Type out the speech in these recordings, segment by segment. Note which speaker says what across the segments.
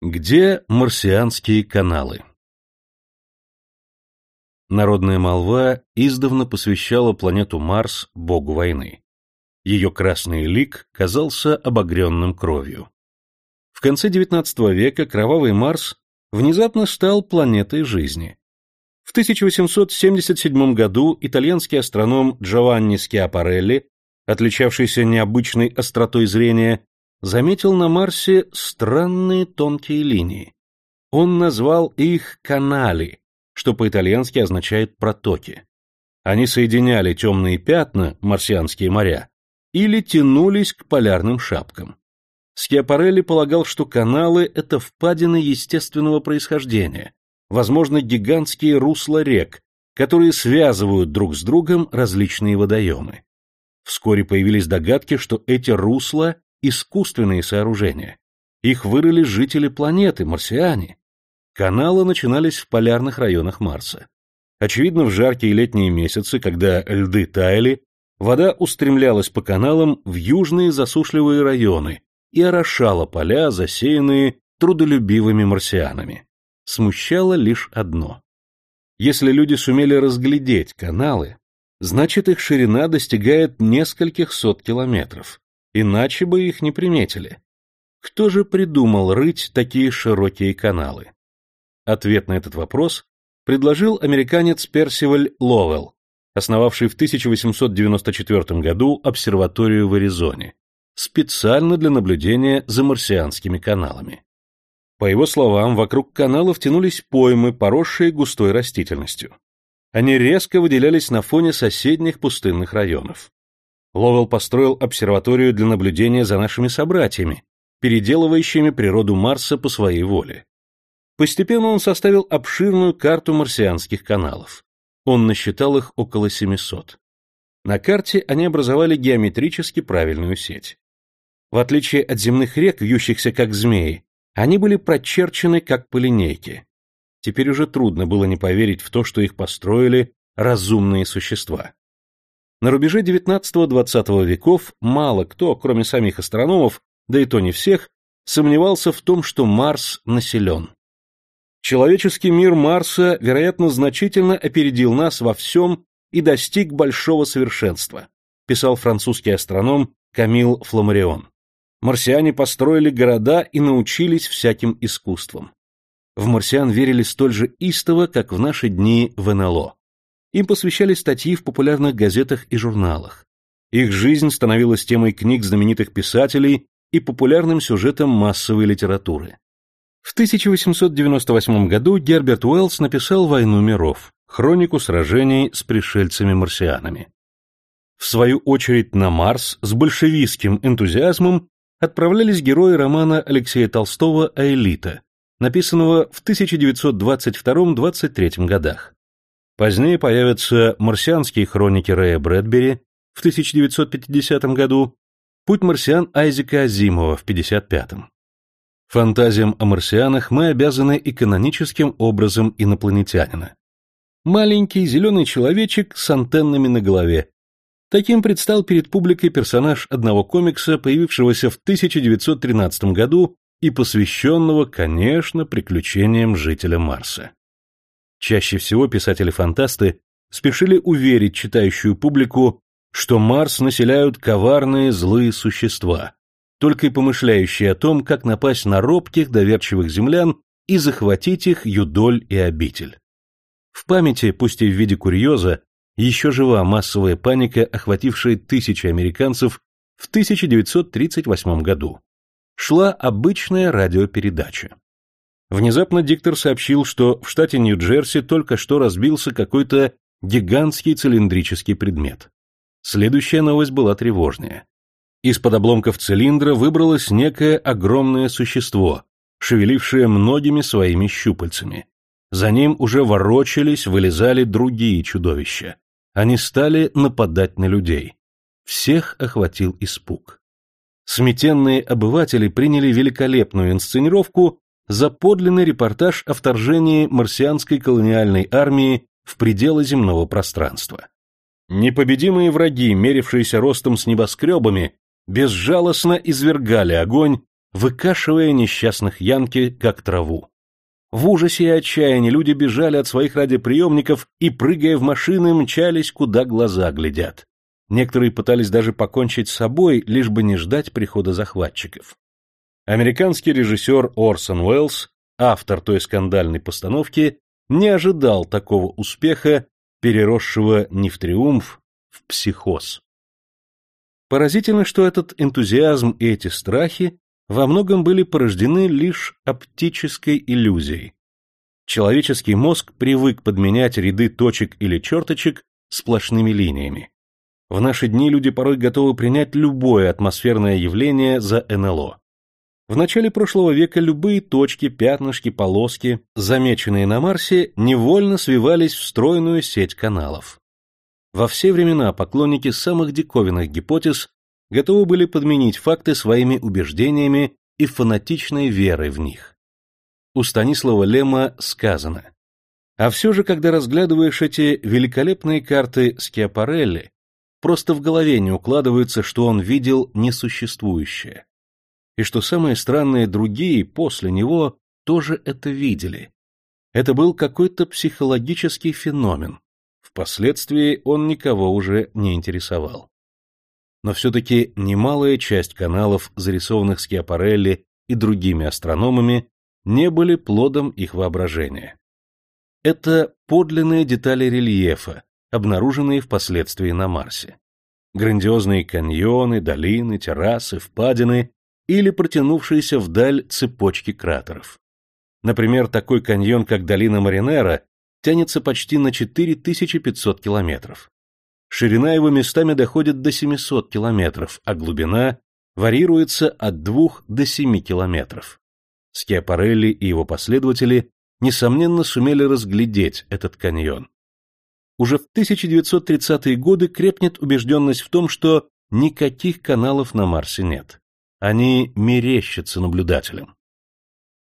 Speaker 1: Где марсианские каналы? Народная молва издавна посвящала планету Марс богу войны. Ее красный лик казался обогренным кровью. В конце XIX века кровавый Марс внезапно стал планетой жизни. В 1877 году итальянский астроном Джованни Скиапарелли, отличавшийся необычной остротой зрения, заметил на Марсе странные тонкие линии. Он назвал их канали, что по-итальянски означает протоки. Они соединяли темные пятна, марсианские моря, или тянулись к полярным шапкам. Скиапарелли полагал, что каналы — это впадины естественного происхождения, возможно, гигантские русла рек, которые связывают друг с другом различные водоемы. Вскоре появились догадки, что эти русла искусственные сооружения. Их вырыли жители планеты, марсиане. Каналы начинались в полярных районах Марса. Очевидно, в жаркие летние месяцы, когда льды таяли, вода устремлялась по каналам в южные засушливые районы и орошала поля, засеянные трудолюбивыми марсианами. Смущало лишь одно. Если люди сумели разглядеть каналы, значит их ширина достигает нескольких сот километров, иначе бы их не приметили. Кто же придумал рыть такие широкие каналы? Ответ на этот вопрос предложил американец Персиваль Ловелл, основавший в 1894 году обсерваторию в Аризоне, специально для наблюдения за марсианскими каналами. По его словам, вокруг каналов тянулись поймы, поросшие густой растительностью. Они резко выделялись на фоне соседних пустынных районов. Ловел построил обсерваторию для наблюдения за нашими собратьями, переделывающими природу Марса по своей воле. Постепенно он составил обширную карту марсианских каналов. Он насчитал их около 700. На карте они образовали геометрически правильную сеть. В отличие от земных рек, вьющихся как змеи, они были прочерчены как по линейке. Теперь уже трудно было не поверить в то, что их построили разумные существа. На рубеже XIX-XX веков мало кто, кроме самих астрономов, да и то не всех, сомневался в том, что Марс населен. Человеческий мир Марса, вероятно, значительно опередил нас во всем и достиг большого совершенства, писал французский астроном Камил Фламарион. Марсиане построили города и научились всяким искусствам. В марсиан верили столь же истово, как в наши дни в НЛО. Им посвящали статьи в популярных газетах и журналах. Их жизнь становилась темой книг знаменитых писателей и популярным сюжетом массовой литературы. В 1898 году Герберт Уэллс написал «Войну миров», хронику сражений с пришельцами-марсианами. В свою очередь на Марс с большевистским энтузиазмом отправлялись герои романа Алексея Толстого «Аэлита», написанного в 1922-23 годах. Позднее появятся «Марсианские хроники Рэя Брэдбери» в 1950 году, «Путь марсиан» Айзека Азимова в 1955. Фантазиям о марсианах мы обязаны и каноническим образом инопланетянина. Маленький зеленый человечек с антеннами на голове. Таким предстал перед публикой персонаж одного комикса, появившегося в 1913 году и посвященного, конечно, приключениям жителя Марса. Чаще всего писатели-фантасты спешили уверить читающую публику, что Марс населяют коварные злые существа, только и помышляющие о том, как напасть на робких, доверчивых землян и захватить их юдоль и обитель. В памяти, пусть и в виде курьеза, еще жива массовая паника, охватившая тысячи американцев в 1938 году. Шла обычная радиопередача. Внезапно диктор сообщил, что в штате Нью-Джерси только что разбился какой-то гигантский цилиндрический предмет. Следующая новость была тревожнее. Из-под обломков цилиндра выбралось некое огромное существо, шевелившее многими своими щупальцами. За ним уже ворочались, вылезали другие чудовища. Они стали нападать на людей. Всех охватил испуг. Сметенные обыватели приняли великолепную инсценировку за подлинный репортаж о вторжении марсианской колониальной армии в пределы земного пространства. Непобедимые враги, мерившиеся ростом с небоскребами, безжалостно извергали огонь, выкашивая несчастных янки, как траву. В ужасе и отчаянии люди бежали от своих радиоприемников и, прыгая в машины, мчались, куда глаза глядят. Некоторые пытались даже покончить с собой, лишь бы не ждать прихода захватчиков. Американский режиссер Орсон Уэллс, автор той скандальной постановки, не ожидал такого успеха, переросшего не в триумф, в психоз. Поразительно, что этот энтузиазм и эти страхи во многом были порождены лишь оптической иллюзией. Человеческий мозг привык подменять ряды точек или черточек сплошными линиями. В наши дни люди порой готовы принять любое атмосферное явление за НЛО. В начале прошлого века любые точки, пятнышки, полоски, замеченные на Марсе, невольно свивались в стройную сеть каналов. Во все времена поклонники самых диковинных гипотез готовы были подменить факты своими убеждениями и фанатичной верой в них. У Станислава Лема сказано «А все же, когда разглядываешь эти великолепные карты Скиапарелли, просто в голове не укладывается, что он видел несуществующее. И что самое странное, другие после него тоже это видели. Это был какой-то психологический феномен. Впоследствии он никого уже не интересовал но все-таки немалая часть каналов, зарисованных Скиапарелли и другими астрономами, не были плодом их воображения. Это подлинные детали рельефа, обнаруженные впоследствии на Марсе. Грандиозные каньоны, долины, террасы, впадины или протянувшиеся вдаль цепочки кратеров. Например, такой каньон, как долина Маринера, тянется почти на 4500 километров. Ширина его местами доходит до 700 километров, а глубина варьируется от 2 до 7 километров. Скиапарелли и его последователи, несомненно, сумели разглядеть этот каньон. Уже в 1930-е годы крепнет убежденность в том, что никаких каналов на Марсе нет. Они мерещатся наблюдателям.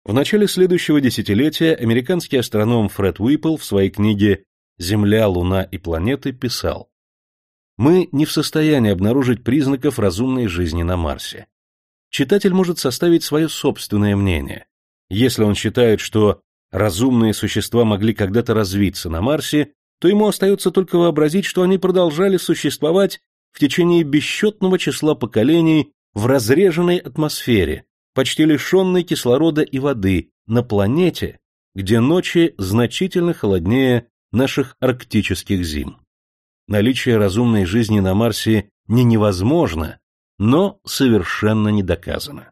Speaker 1: В начале следующего десятилетия американский астроном Фред Уиппл в своей книге «Земля, Луна и планеты» писал мы не в состоянии обнаружить признаков разумной жизни на Марсе. Читатель может составить свое собственное мнение. Если он считает, что разумные существа могли когда-то развиться на Марсе, то ему остается только вообразить, что они продолжали существовать в течение бесчетного числа поколений в разреженной атмосфере, почти лишенной кислорода и воды, на планете, где ночи значительно холоднее наших арктических зим наличие разумной жизни на Марсе не невозможно, но совершенно не доказано.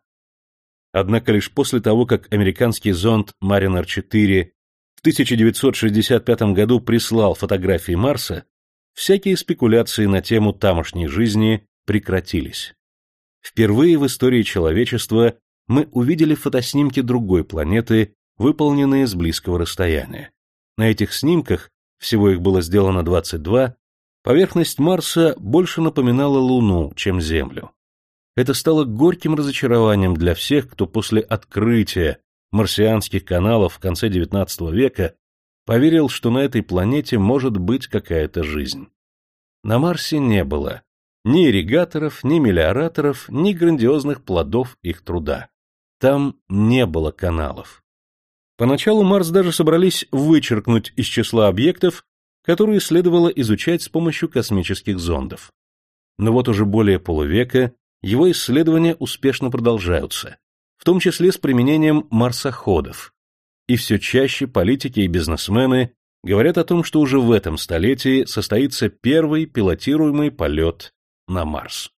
Speaker 1: Однако лишь после того, как американский зонд Mariner-4 в 1965 году прислал фотографии Марса, всякие спекуляции на тему тамошней жизни прекратились. Впервые в истории человечества мы увидели фотоснимки другой планеты, выполненные с близкого расстояния. На этих снимках, всего их было сделано 22, Поверхность Марса больше напоминала Луну, чем Землю. Это стало горьким разочарованием для всех, кто после открытия марсианских каналов в конце XIX века поверил, что на этой планете может быть какая-то жизнь. На Марсе не было ни ирригаторов, ни мелиораторов, ни грандиозных плодов их труда. Там не было каналов. Поначалу Марс даже собрались вычеркнуть из числа объектов, которую следовало изучать с помощью космических зондов. Но вот уже более полувека его исследования успешно продолжаются, в том числе с применением марсоходов. И все чаще политики и бизнесмены говорят о том, что уже в этом столетии состоится первый пилотируемый полет на Марс.